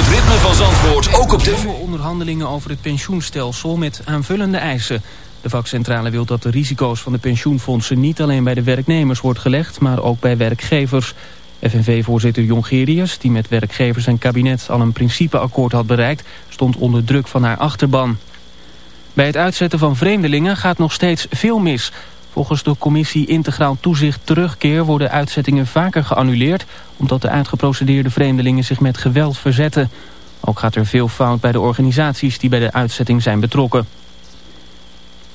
het ritme van Zandvoort ook op de... onderhandelingen over het pensioenstelsel met aanvullende eisen. De vakcentrale wil dat de risico's van de pensioenfondsen niet alleen bij de werknemers wordt gelegd, maar ook bij werkgevers. FNV-voorzitter Jongerius, die met werkgevers en kabinet al een principeakkoord had bereikt, stond onder druk van haar achterban. Bij het uitzetten van vreemdelingen gaat nog steeds veel mis. Volgens de commissie Integraal Toezicht Terugkeer worden uitzettingen vaker geannuleerd... omdat de uitgeprocedeerde vreemdelingen zich met geweld verzetten. Ook gaat er veel fout bij de organisaties die bij de uitzetting zijn betrokken.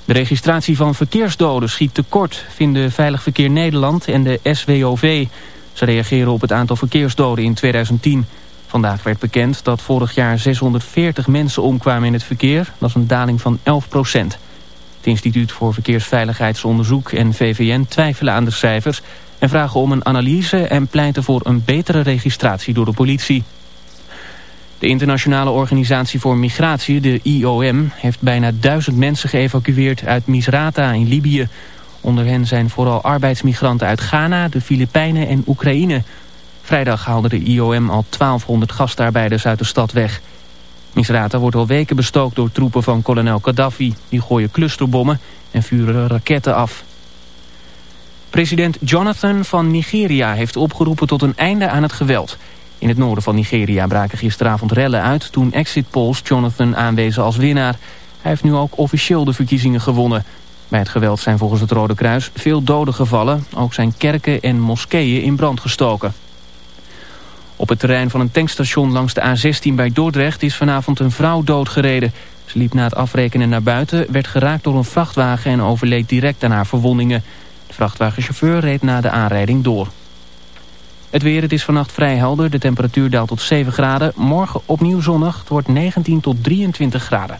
De registratie van verkeersdoden schiet tekort, vinden Veilig Verkeer Nederland en de SWOV. Ze reageren op het aantal verkeersdoden in 2010. Vandaag werd bekend dat vorig jaar 640 mensen omkwamen in het verkeer. Dat is een daling van 11 procent. Het Instituut voor Verkeersveiligheidsonderzoek en VVN twijfelen aan de cijfers... en vragen om een analyse en pleiten voor een betere registratie door de politie. De Internationale Organisatie voor Migratie, de IOM, heeft bijna duizend mensen geëvacueerd uit Misrata in Libië. Onder hen zijn vooral arbeidsmigranten uit Ghana, de Filipijnen en Oekraïne. Vrijdag haalde de IOM al 1200 gastarbeiders uit de stad weg. Misrata wordt al weken bestookt door troepen van kolonel Gaddafi. Die gooien clusterbommen en vuren raketten af. President Jonathan van Nigeria heeft opgeroepen tot een einde aan het geweld... In het noorden van Nigeria braken gisteravond rellen uit toen exit polls Jonathan aanwezen als winnaar. Hij heeft nu ook officieel de verkiezingen gewonnen. Bij het geweld zijn volgens het Rode Kruis veel doden gevallen. Ook zijn kerken en moskeeën in brand gestoken. Op het terrein van een tankstation langs de A16 bij Dordrecht is vanavond een vrouw doodgereden. Ze liep na het afrekenen naar buiten, werd geraakt door een vrachtwagen en overleed direct aan haar verwondingen. De vrachtwagenchauffeur reed na de aanrijding door. Het weer, het is vannacht vrij helder. De temperatuur daalt tot 7 graden. Morgen opnieuw zonnig. Het wordt 19 tot 23 graden.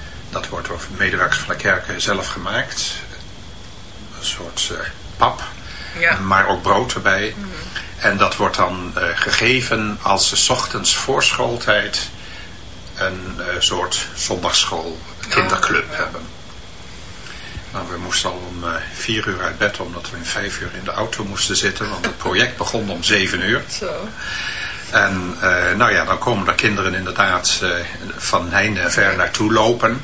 Dat wordt door medewerkers van de kerken zelf gemaakt. Een soort pap, ja. maar ook brood erbij. Mm -hmm. En dat wordt dan gegeven als ze ochtends voor schooltijd een uh, soort zondagsschool kinderclub oh, hebben. Nou, we moesten al om uh, vier uur uit bed, omdat we in vijf uur in de auto moesten zitten, want het project begon om zeven uur. Zo. En nou ja, dan komen er kinderen inderdaad van heinde en ver naartoe lopen.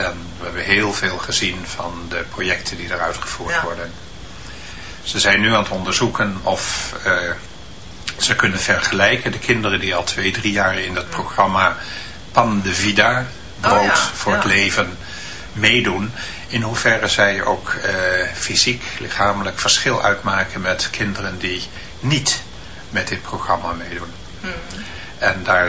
En we hebben heel veel gezien van de projecten die eruit gevoerd worden. Ze zijn nu aan het onderzoeken of uh, ze kunnen vergelijken. De kinderen die al twee, drie jaar in dat programma Pan de Vida, brood oh voor het leven, meedoen. In hoeverre zij ook uh, fysiek, lichamelijk verschil uitmaken met kinderen die niet met dit programma meedoen. En daar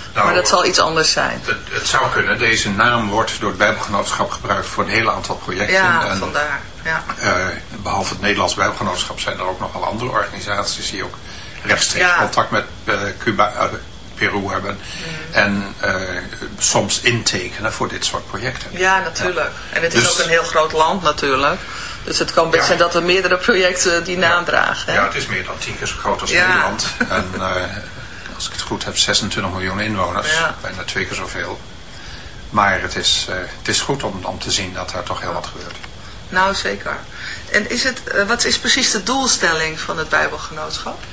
Nou, maar dat zal iets anders zijn. Het, het, zou kunnen. Deze naam wordt door het Bijbelgenootschap gebruikt voor een heel aantal projecten. Ja, en, vandaar. Ja. behalve het Nederlands Bijbelgenootschap zijn er ook nogal andere organisaties die ook rechtstreeks ja. contact met Cuba Peru hebben. Mm. En soms intekenen voor dit soort projecten. Ja, natuurlijk. Ja. En het is dus, ook een heel groot land natuurlijk. Dus het kan best ja. zijn dat er meerdere projecten die naam dragen. Hè? Ja, het is meer dan tien keer zo groot als Nederland. En als ik het goed heb, 26 miljoen inwoners. Bijna twee keer zoveel. Maar het is, uh, het is goed om, om te zien dat er toch heel wat gebeurt. Nou, zeker. En is het, wat is precies de doelstelling van het Bijbelgenootschap?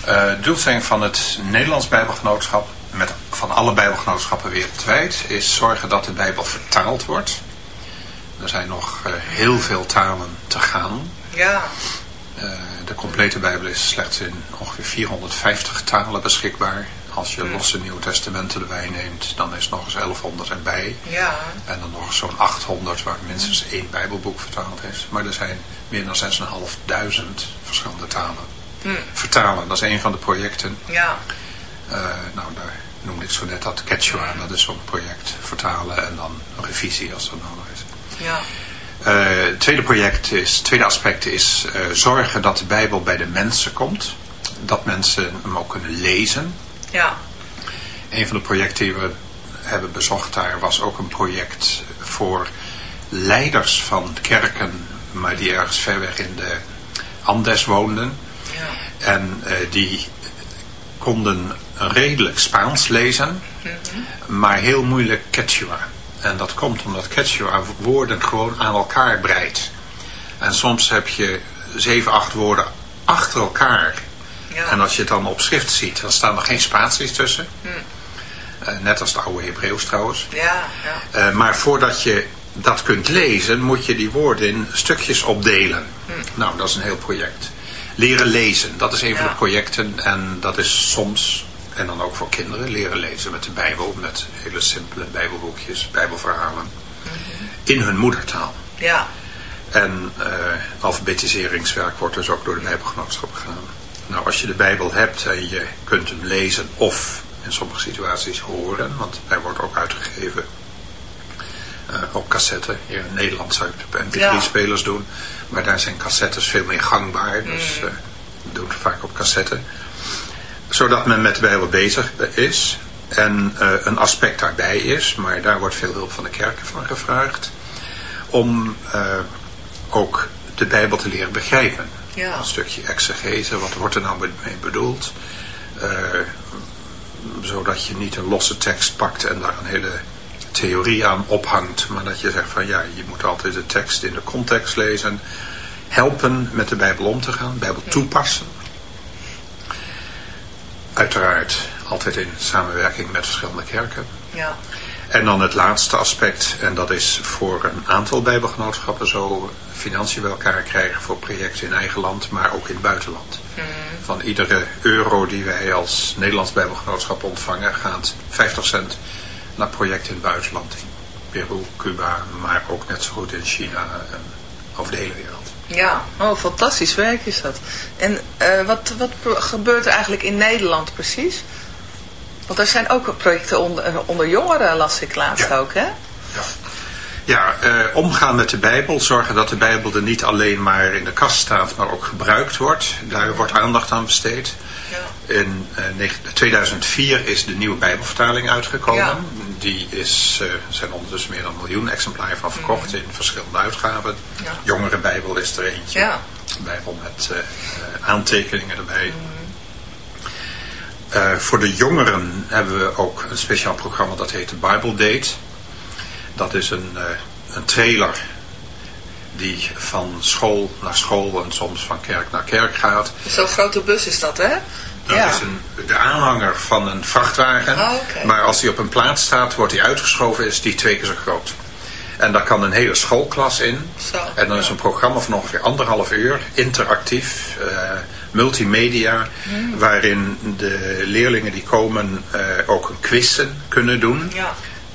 Uh, de doelstelling van het Nederlands Bijbelgenootschap, met, van alle Bijbelgenootschappen wereldwijd, is zorgen dat de Bijbel vertaald wordt. Er zijn nog heel veel talen te gaan. Ja. Uh, de complete Bijbel is slechts in ongeveer 450 talen beschikbaar. Als je losse Nieuwe Testamenten erbij neemt, dan is nog eens 1100 erbij. Ja. En dan nog zo'n 800 waar minstens één Bijbelboek vertaald is. Maar er zijn meer dan 6.500 verschillende talen. Hmm. Vertalen, dat is een van de projecten. Ja. Uh, nou, daar noemde ik zo net dat Quechua, dat is zo'n project. Vertalen en dan revisie als dat nodig is. Ja. Uh, het tweede project is, het tweede aspect is uh, zorgen dat de Bijbel bij de mensen komt. Dat mensen hem ook kunnen lezen. Ja. Een van de projecten die we hebben bezocht daar was ook een project voor leiders van kerken, maar die ergens ver weg in de Andes woonden. Ja. En uh, die konden redelijk Spaans lezen, mm -hmm. maar heel moeilijk Quechua. En dat komt omdat Quechua woorden gewoon aan elkaar breidt. En soms heb je zeven, acht woorden achter elkaar. Ja. En als je het dan op schrift ziet, dan staan er geen spaties tussen. Hm. Uh, net als de oude Hebreeuws trouwens. Ja, ja. Uh, maar voordat je dat kunt lezen, moet je die woorden in stukjes opdelen. Hm. Nou, dat is een heel project. Leren lezen, dat is een van de projecten. En dat is soms, en dan ook voor kinderen, leren lezen met de Bijbel. Met hele simpele Bijbelboekjes, Bijbelverhalen. In hun moedertaal. Ja. En uh, alfabetiseringswerk wordt dus ook door de Bijbelgenootschap gedaan. Nou, als je de Bijbel hebt en je kunt hem lezen of in sommige situaties horen, want hij wordt ook uitgegeven uh, op cassette. Hier in Nederland zou je het op mp3-spelers Ja. doen, maar daar zijn cassettes veel meer gangbaar, dus uh, we doen het vaak op cassette. Zodat men met de Bijbel bezig is en uh, een aspect daarbij is, maar daar wordt veel hulp van de kerken van gevraagd, om ook de Bijbel te leren begrijpen. Ja. Een stukje exegese, wat wordt er nou mee bedoeld? Uh, zodat je niet een losse tekst pakt en daar een hele theorie aan ophangt. Maar dat je zegt van ja, je moet altijd de tekst in de context lezen. Helpen met de Bijbel om te gaan, Bijbel toepassen. Uiteraard altijd in samenwerking met verschillende kerken. Ja. En dan het laatste aspect, en dat is voor een aantal bijbelgenootschappen zo financiën bij elkaar krijgen voor projecten in eigen land, maar ook in het buitenland. Mm. Van iedere euro die wij als Nederlands bijbelgenootschap ontvangen, gaat 50 cent naar projecten in het buitenland. In Peru, Cuba, maar ook net zo goed in China en over de hele wereld. Ja, oh, fantastisch werk is dat. En uh, wat, wat gebeurt er eigenlijk in Nederland precies? Want er zijn ook projecten onder, onder jongeren, las ik laatst Ja. ook, hè? Ja, ja uh, omgaan met de Bijbel. Zorgen dat de Bijbel er niet alleen maar in de kast staat, maar ook gebruikt wordt. Daar wordt aandacht aan besteed. In uh, 2004 is de nieuwe Bijbelvertaling uitgekomen. Ja. Die is, uh, zijn ondertussen meer dan een miljoen exemplaren van verkocht mm. in verschillende uitgaven. Ja. Jongere Bijbel is er eentje. Ja. Bijbel met uh, aantekeningen erbij. Uh, voor de jongeren hebben we ook een speciaal programma dat heet de Bible Date. Dat is een, uh, een trailer die van school naar school en soms van kerk naar kerk gaat. Zo'n grote bus is dat, hè? Dat Ja. is een, de aanhanger van een vrachtwagen. Oh. Maar als die op een plaats staat, wordt die uitgeschoven, is die twee keer zo groot. En daar kan een hele schoolklas in. Zo, en dan is een programma van ongeveer anderhalf uur, interactief, eh, multimedia, Hmm. waarin de leerlingen die komen eh, ook een quizzen kunnen doen. Ja.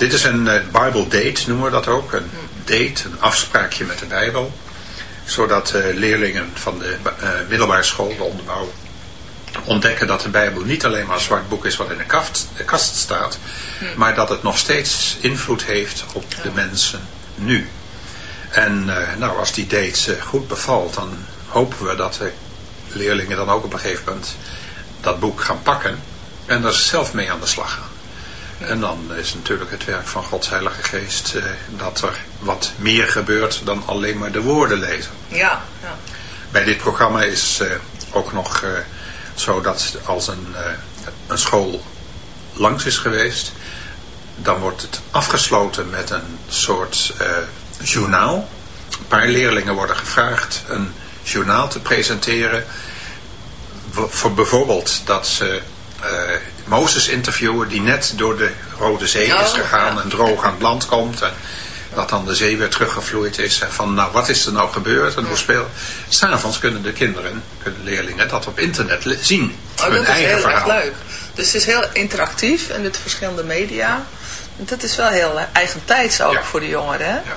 Dit is een eh, Bible date, noemen we dat ook. Een date, een afspraakje met de Bijbel. Zodat eh, leerlingen van de eh, middelbare school, de onderbouw, ontdekken dat de Bijbel niet alleen maar een zwart boek is wat in de kast, de kast staat, maar dat het nog steeds invloed heeft op de mensen nu. En nou, als die date goed bevalt, dan hopen we dat de leerlingen dan ook op een gegeven moment dat boek gaan pakken en er zelf mee aan de slag gaan. En dan is natuurlijk het werk van Gods Heilige Geest eh, dat er wat meer gebeurt dan alleen maar de woorden lezen. Ja. ja. Bij dit programma is eh, ook nog eh, zo dat als een, een school langs is geweest, dan wordt het afgesloten met een soort journaal. Een paar leerlingen worden gevraagd een journaal te presenteren. Voor voor bijvoorbeeld dat ze Mozes interviewen die net door de Rode Zee is gegaan ja. en droog aan het land komt. En dat dan de zee weer teruggevloeid is. En van nou wat is er nou gebeurd en hoe speel. S'avonds kunnen de kinderen, kunnen leerlingen dat op internet zien. Oh, hun dat is heel verhaal. erg leuk. Dus het is heel interactief en met verschillende media. Dat is wel heel eh, eigentijds ook Ja. voor de jongeren. Hè? Ja.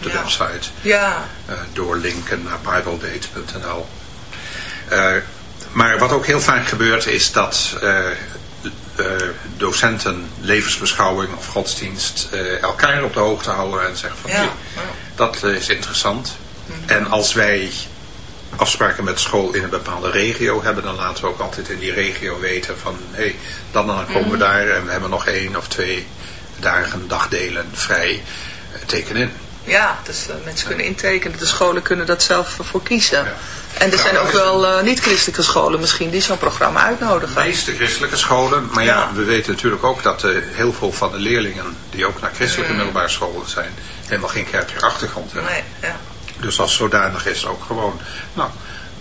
op de Ja. website. Ja, eh, doorlinken naar bibledate.nl. Eh, maar wat ook heel vaak gebeurt is dat eh, docenten levensbeschouwing of godsdienst elkaar op de hoogte houden en zeggen van Ja. "Hey, Ja. dat is interessant. En als wij afspraken met school in een bepaalde regio hebben, dan laten we ook altijd in die regio weten van hé, hey, dan dan komen we daar en we hebben nog één of twee dagen, dagdelen vrij. Teken in. Ja dus eh, mensen kunnen intekenen. De scholen kunnen dat zelf voor kiezen. Ja. En er zijn ook wel eh, niet-christelijke scholen misschien die zo'n programma De uitnodigen. meeste christelijke scholen, maar ja, Ja. we weten natuurlijk ook dat eh, heel veel van de leerlingen die ook naar christelijke middelbare scholen zijn, helemaal geen kerkelijke achtergrond hebben. Nee, ja. Dus als zodanig is ook gewoon, nou,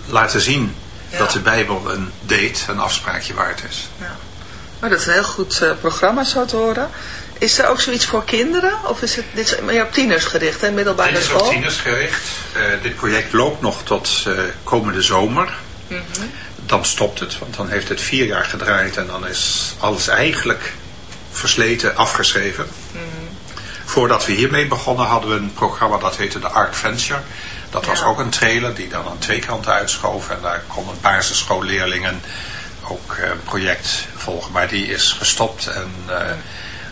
laten zien dat de Bijbel een date, een afspraakje waard is. Ja. Maar dat is een heel goed eh, programma zo te horen. Is er ook zoiets voor kinderen? Of is het dit is meer op tieners gericht, hè? Middelbare Dit is school? op tieners gericht. Eh, dit project loopt nog tot eh, komende zomer. Mhm. Dan stopt het, want dan heeft het vier jaar gedraaid en dan is alles eigenlijk versleten, afgeschreven. Mhm. Voordat we hiermee begonnen hadden we een programma dat heette de Art Venture. Dat was Ja. ook een trailer die dan aan twee kanten uitschoof. En daar konden basisschoolleerlingen ook eh, een project volgen. Maar die is gestopt en eh,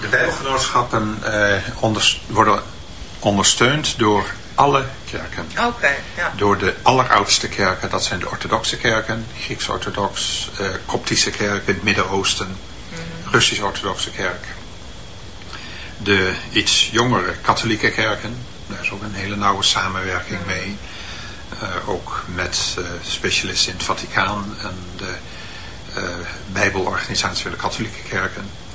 De Bijbelgenootschappen eh, worden ondersteund door alle kerken. Oké, ja. Door de alleroudste kerken, dat zijn de orthodoxe kerken, Grieks-orthodox, eh, Koptische kerken, het Midden-Oosten, Russisch-orthodoxe kerk. De iets jongere katholieke kerken, daar is ook een hele nauwe samenwerking mee. Eh, ook met specialisten in het Vaticaan en de eh, Bijbelorganisatie voor de katholieke kerken.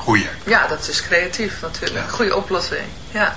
goede. Ja, dat is creatief natuurlijk. Goede oplossing. Ja.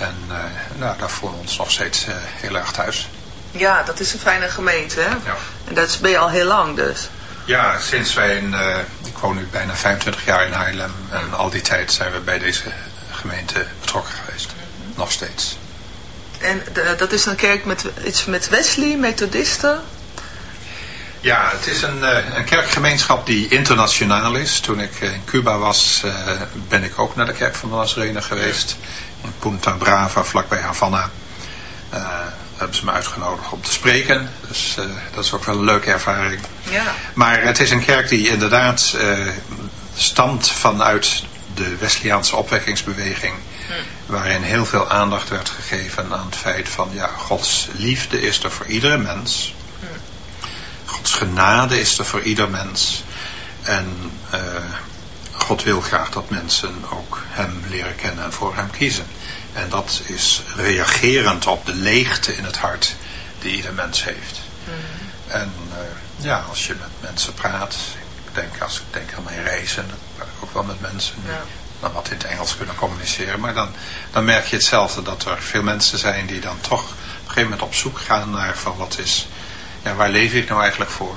En uh, nou, daar voelen we ons nog steeds uh, heel erg thuis. Ja, dat is een fijne gemeente, hè? Ja. En dat ben je al heel lang dus. Ja, sinds wij, in, uh, ik woon nu bijna 25 jaar in Haarlem. En al die tijd zijn we bij deze gemeente betrokken geweest. Nog steeds. En de, dat is een kerk met iets met Wesley, methodisten? Ja, het is een, een kerkgemeenschap die internationaal is. Toen ik in Cuba was, ben ik ook naar de kerk van de Nazarene geweest Punta Brava, vlakbij Havana. Uh, hebben ze me uitgenodigd om te spreken. Dus uh, dat is ook wel een leuke ervaring. Ja. Maar het is een kerk die inderdaad uh, stamt vanuit de Wesleyaanse opwekkingsbeweging. Hm. Waarin heel veel aandacht werd gegeven aan het feit van... ja, Gods liefde is er voor iedere mens. Hm. Gods genade is er voor ieder mens. En God wil graag dat mensen ook hem leren kennen en voor hem kiezen. En dat is reagerend op de leegte in het hart die ieder mens heeft. Mm. En uh, ja, als je met mensen praat, ik denk, als ik denk aan mijn reizen, dan praat ik ook wel met mensen die ja. dan wat in het Engels kunnen communiceren. Maar dan, dan merk je hetzelfde, dat er veel mensen zijn die dan toch op een gegeven moment op zoek gaan naar van wat is, ja, waar leef ik nou eigenlijk voor?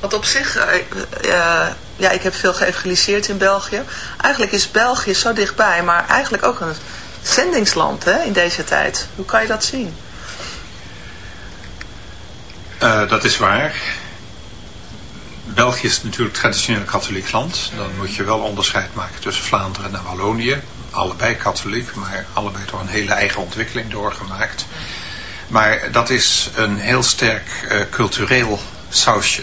want op zich, uh, uh, ja, ik heb veel geëvangeliseerd in België. Eigenlijk is België zo dichtbij, maar eigenlijk ook een zendingsland hè, in deze tijd. Hoe kan je dat zien? Uh, dat is waar. België is natuurlijk traditioneel katholiek land. Dan moet je wel onderscheid maken tussen Vlaanderen en Wallonië. Allebei katholiek, maar allebei door een hele eigen ontwikkeling doorgemaakt. Maar dat is een heel sterk cultureel sausje.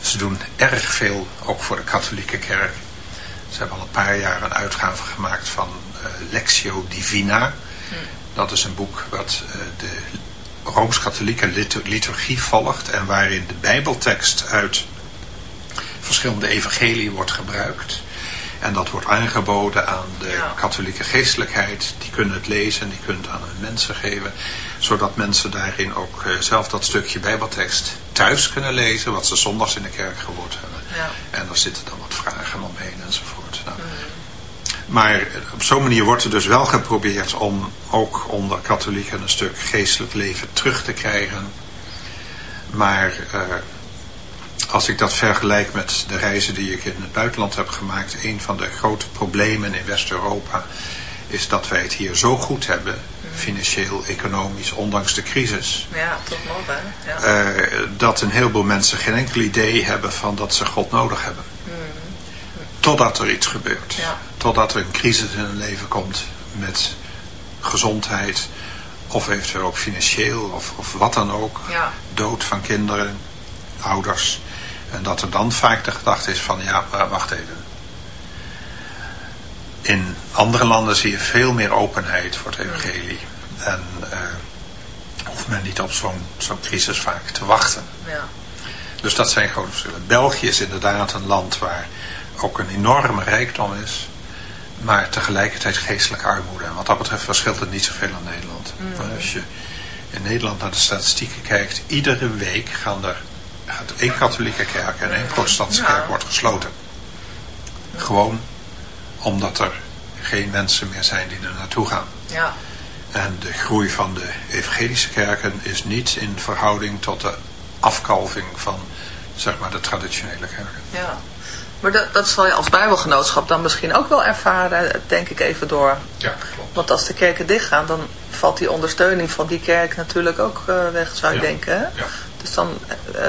Ze doen erg veel, ook voor de katholieke kerk. Ze hebben al een paar jaar een uitgave gemaakt van uh, Lectio Divina. Dat is een boek wat uh, de Rooms-Katholieke liturgie volgt en waarin de bijbeltekst uit verschillende evangelie wordt gebruikt. En dat wordt aangeboden aan de katholieke geestelijkheid. Die kunnen het lezen en die kunnen het aan hun mensen geven. Zodat mensen daarin ook uh, zelf dat stukje bijbeltekst thuis kunnen lezen. Wat ze zondags in de kerk gehoord hebben. Ja. En daar zitten dan wat vragen omheen enzovoort. Nou. Mm. Maar op zo'n manier wordt er dus wel geprobeerd om ook onder katholieken een stuk geestelijk leven terug te krijgen. Maar... Uh, als ik dat vergelijk met de reizen die ik in het buitenland heb gemaakt, een van de grote problemen in West-Europa is dat wij het hier zo goed hebben, financieel, economisch, ondanks de crisis. Ja, toch nog hè. Ja. Uh, dat een heleboel mensen geen enkel idee hebben van dat ze God nodig hebben. Mm. Totdat er iets gebeurt. Ja. Totdat er een crisis in hun leven komt met gezondheid, of eventueel ook financieel, of, of wat dan ook. Ja. Dood van kinderen, ouders. En dat er dan vaak de gedachte is van, ja, wacht even. In andere landen zie je veel meer openheid voor het evangelie. En uh, hoeft men niet op zo'n zo'n crisis vaak te wachten. Ja. Dus dat zijn grote verschillen. België is inderdaad een land waar ook een enorme rijkdom is. Maar tegelijkertijd geestelijke armoede. En wat dat betreft verschilt het niet zoveel aan Nederland. Mm. Als je in Nederland naar de statistieken kijkt, iedere week gaan er gaat één katholieke kerk en één protestantse kerk wordt gesloten. Gewoon omdat er geen mensen meer zijn die er naartoe gaan. Ja. En de groei van de evangelische kerken is niet in verhouding tot de afkalving van zeg maar de traditionele kerken. ja. Maar dat, dat zal je als bijbelgenootschap dan misschien ook wel ervaren, denk ik even door. Ja, klopt. Want als de kerken dichtgaan, dan valt die ondersteuning van die kerk natuurlijk ook uh, weg, zou je Ja. denken. Hè? Ja. Dus dan uh,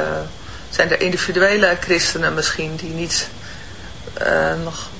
zijn er individuele christenen misschien die niet uh, nog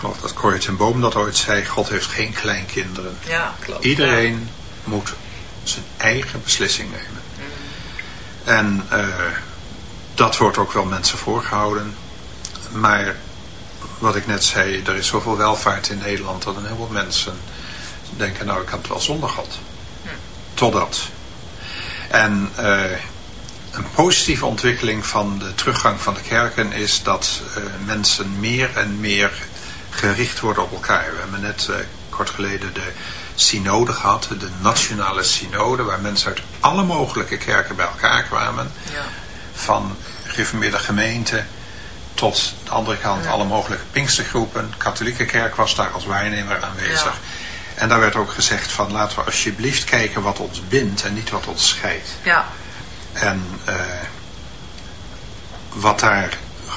Ik geloof dat Corrie ten Boom dat ooit zei, God heeft geen kleinkinderen. Ja, klopt. Iedereen ja. moet zijn eigen beslissing nemen. En dat wordt ook wel mensen voorgehouden. Maar wat ik net zei, er is zoveel welvaart in Nederland dat een heleboel mensen denken, nou ik had het wel zonder God. Hm. Totdat. En uh, een positieve ontwikkeling van de teruggang van de kerken is dat uh, mensen meer en meer gericht worden op elkaar. We hebben net uh, kort geleden de synode gehad, de nationale synode, waar mensen uit alle mogelijke kerken bij elkaar kwamen. Ja. Van gereformeerde gemeenten tot de andere kant alle mogelijke pinkstergroepen. De katholieke kerk was daar als waarnemer aanwezig. En daar werd ook gezegd van laten we alsjeblieft kijken wat ons bindt en niet wat ons scheidt. Ja. En uh, wat daar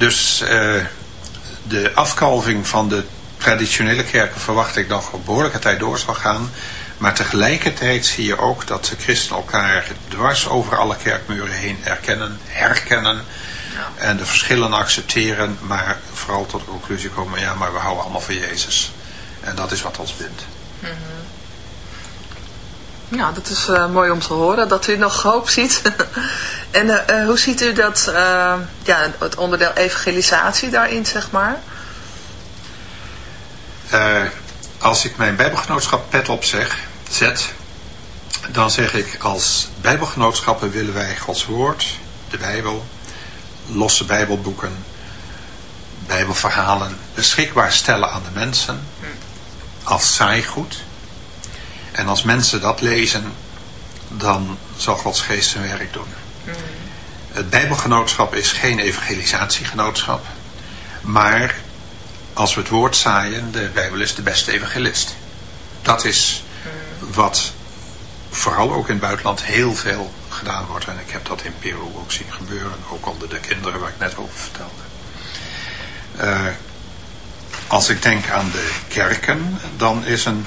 Dus uh, de afkalving van de traditionele kerken verwacht ik nog een behoorlijke tijd door zal gaan. Maar tegelijkertijd zie je ook dat de christenen elkaar dwars over alle kerkmuren heen erkennen, herkennen en de verschillen accepteren, maar vooral tot de conclusie komen, ja, maar we houden allemaal van Jezus. En dat is wat ons bindt. Mm Ja, dat is uh, mooi om te horen, dat u nog hoop ziet. en uh, hoe ziet u dat, ja, het onderdeel evangelisatie daarin, zeg maar? als ik mijn bijbelgenootschap pet op zeg, zet, dan zeg ik als bijbelgenootschappen willen wij Gods woord, de Bijbel, losse bijbelboeken, bijbelverhalen beschikbaar stellen aan de mensen als saaigoed. En als mensen dat lezen, dan zal Gods geest zijn werk doen. Het bijbelgenootschap is geen evangelisatiegenootschap, maar als we het woord zaaien, de Bijbel is de beste evangelist. Dat is wat vooral ook in het buitenland heel veel gedaan wordt. En ik heb dat in Peru ook zien gebeuren. Ook onder de kinderen waar ik net over vertelde. Uh, als ik denk aan de kerken, dan is een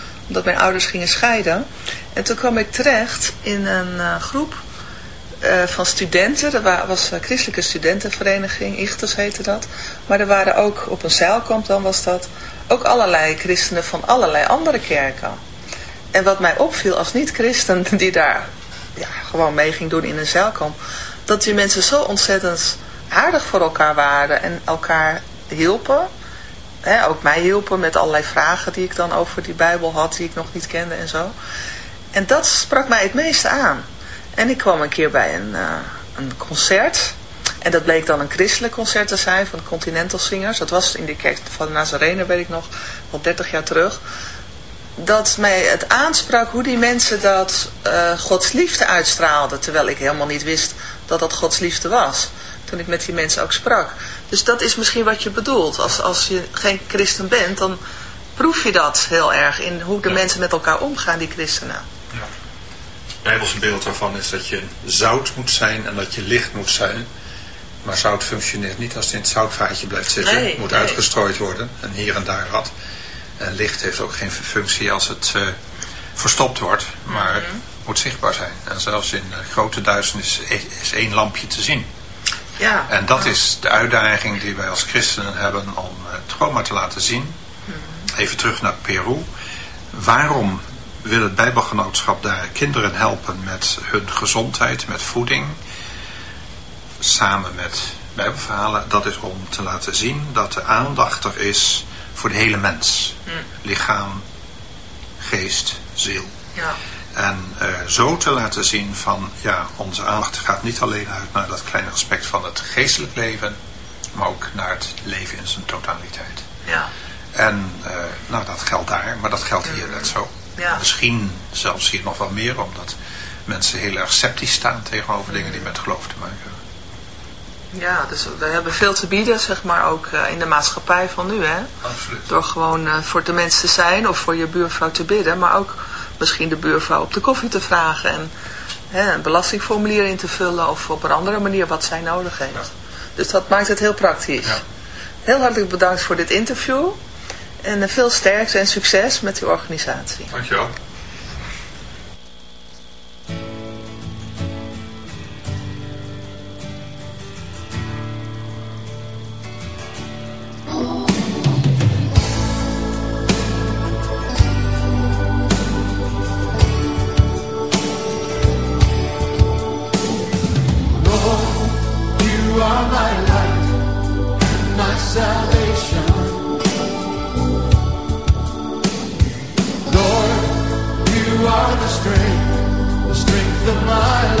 Omdat mijn ouders gingen scheiden. En toen kwam ik terecht in een uh, groep uh, van studenten. Dat was een christelijke studentenvereniging, Ichters heette dat. Maar er waren ook, op een zeilkamp dan was dat, ook allerlei christenen van allerlei andere kerken. En wat mij opviel als niet-christen die daar ja, gewoon mee ging doen in een zeilkamp. Dat die mensen zo ontzettend aardig voor elkaar waren en elkaar hielpen. Ook mij hielpen met allerlei vragen die ik dan over die Bijbel had, die ik nog niet kende en zo. En dat sprak mij het meeste aan. En ik kwam een keer bij een, uh, een concert. En dat bleek dan een christelijk concert te zijn van Continental Singers. Dat was in de kerk van Nazarene, weet ik nog, al 30 jaar terug dat mij het aansprak hoe die mensen dat uh, Gods liefde uitstraalden. Terwijl ik helemaal niet wist dat dat Gods liefde was. Toen ik met die mensen ook sprak. Dus dat is misschien wat je bedoelt. Als, als je geen christen bent, dan proef je dat heel erg in hoe de mensen met elkaar omgaan, die christenen. Ja. Het Bijbelse beeld daarvan is dat je zout moet zijn en dat je licht moet zijn. Maar zout functioneert niet als het in het zoutvaatje blijft zitten. het moet uitgestrooid worden en hier en daar wat. En licht heeft ook geen functie als het uh, verstopt wordt, maar mm moet zichtbaar zijn. En zelfs in uh, grote duisternis is, is één lampje te zien. Ja. En dat is de uitdaging die wij als christenen hebben om het trauma te laten zien. Even terug naar Peru. Waarom wil het Bijbelgenootschap daar kinderen helpen met hun gezondheid, met voeding, samen met Bijbelverhalen? Dat is om te laten zien dat de aandacht er is voor de hele mens. Lichaam, geest, ziel. Ja. En uh, zo te laten zien van, ja, onze aandacht gaat niet alleen uit naar dat kleine aspect van het geestelijk leven, maar ook naar het leven in zijn totaliteit. Ja. En uh, nou, dat geldt daar, maar dat geldt hier net zo. Ja. Misschien zelfs hier nog wel meer, omdat mensen heel erg sceptisch staan tegenover dingen die met geloof te maken hebben. Ja, dus we hebben veel te bieden, zeg maar, ook uh, in de maatschappij van nu, hè. Absoluut. Door gewoon uh, voor de mensen te zijn of voor je buurvrouw te bidden, maar ook misschien de buurvrouw op de koffie te vragen en hè, een belastingformulier in te vullen of op een andere manier wat zij nodig heeft. Ja. Dus dat maakt het heel praktisch. Ja. Heel hartelijk bedankt voor dit interview en uh, veel sterkte en succes met uw organisatie. Dankjewel. of my life.